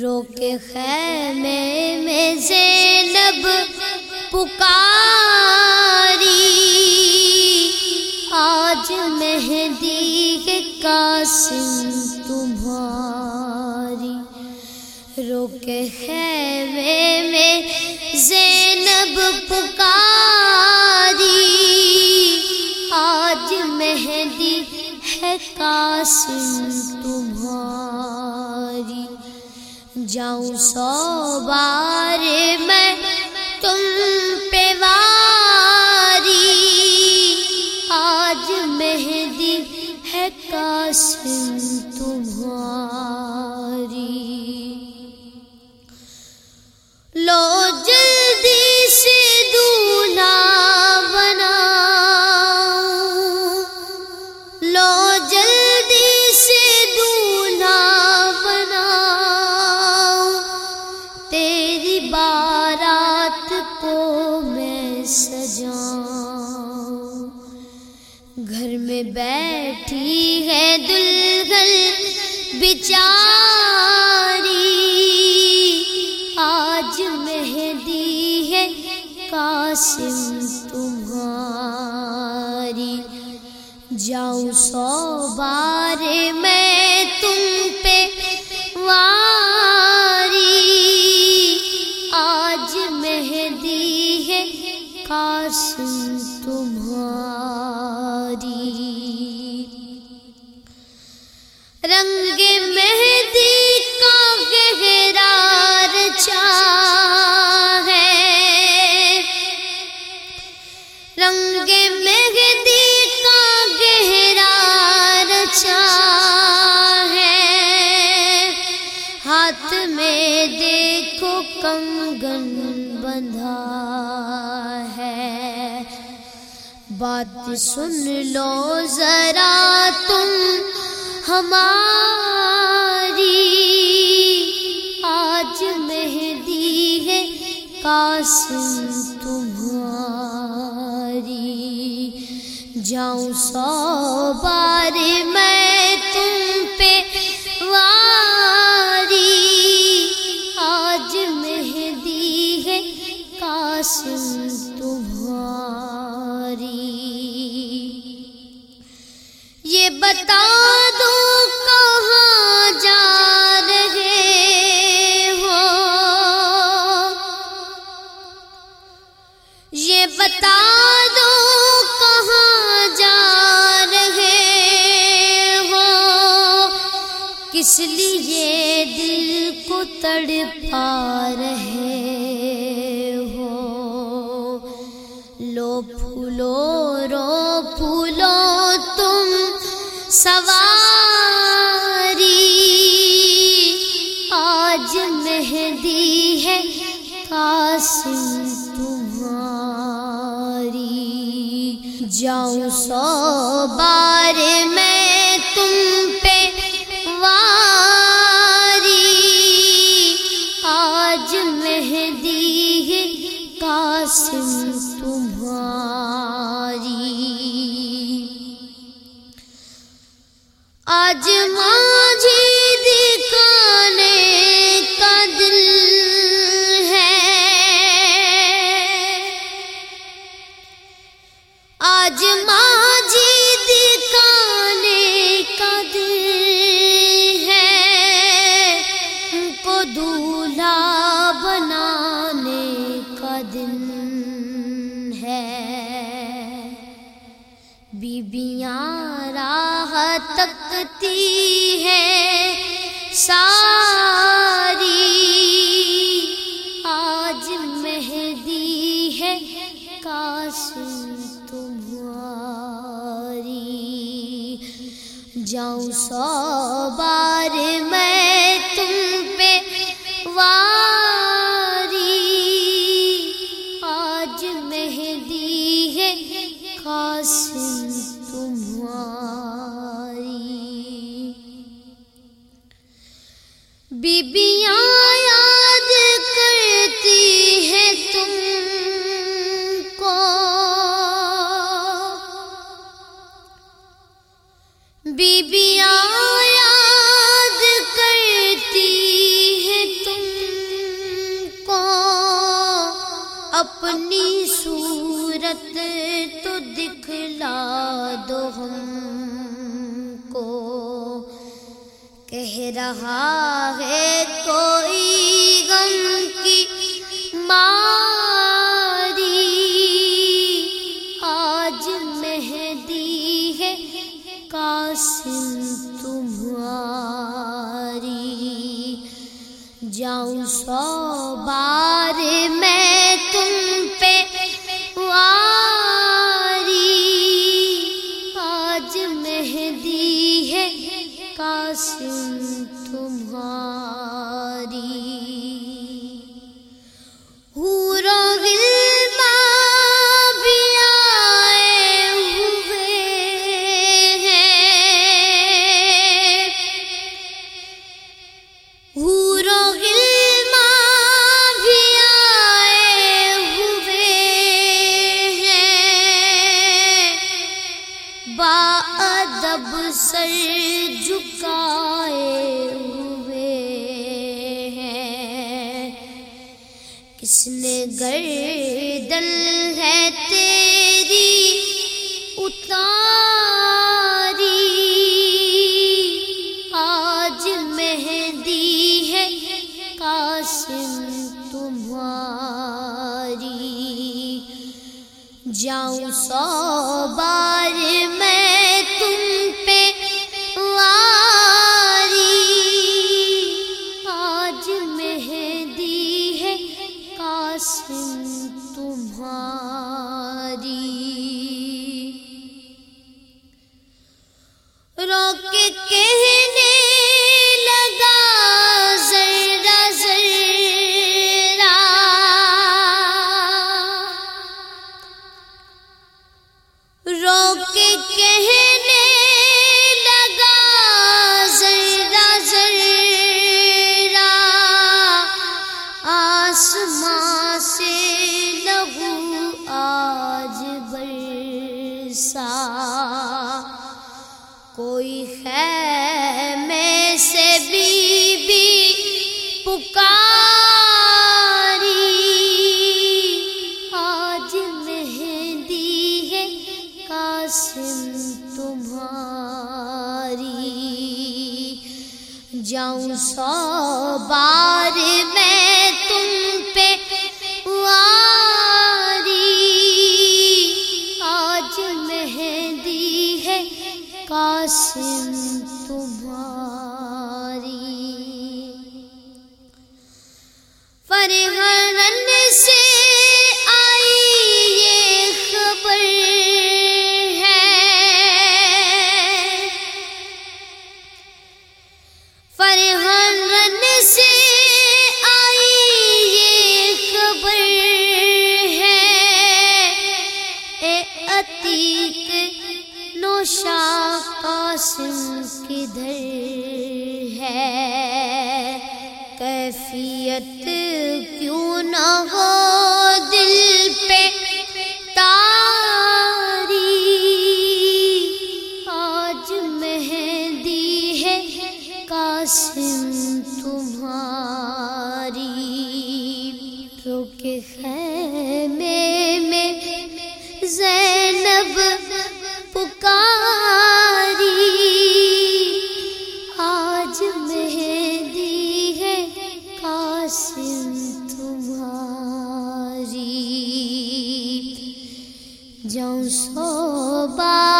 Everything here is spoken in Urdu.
رو کے خیمے میں زینب پکاری۔ آج مہندی کے قاسم تمہاری۔ رو کے خیمے جاؤں سو بچاری بندھا ہے۔ بات سن لو ذرا تم ہماری۔ آج مہندی ہے قاسم تمہاری۔ جاؤں سو بار میں یہ بتا دو کہاں جا رہے ہو؟ یہ بتا دو کہاں جا رہے ہو؟ کس لیے دل کو تڑپا رہے ہو؟ لو پھولو رو سواری آج مہندی ہے، قاسم تمہاری۔ جاؤں سو بار میں تم پہ واری۔ آج مہندی ہے، قاسم تمہاری۔ آج ماجھی دکھانے کا دل ہے۔ آج ماجھی دکھانے کا دل ہے۔ ان کو دولہا بنانے کا دن ہے۔ بیبیاں راہ تکتی ہے ساری۔ آج مہدی ہے قاسم تمہاری۔ جاؤں سو بار میں بیبیاں یاد کرتی ہے تم کو۔ بیبیاں یاد کرتی ہے تم کو۔ اپنی صورت تو دکھلا دو ہم کو۔ کہہ رہا ہے کوئی غم کی جھکائے ہوئے ہیں۔ کس نے گردن ہے تیری اتاری؟ آج مہندی ہے قاسم تمہاری۔ جاؤں سو بارے آس سا کوئی ہے میں سے بی بی پکاری؟ آج مہندی ہے قاسم تمہاری۔ جاؤں سو بار میں با